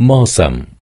ماسم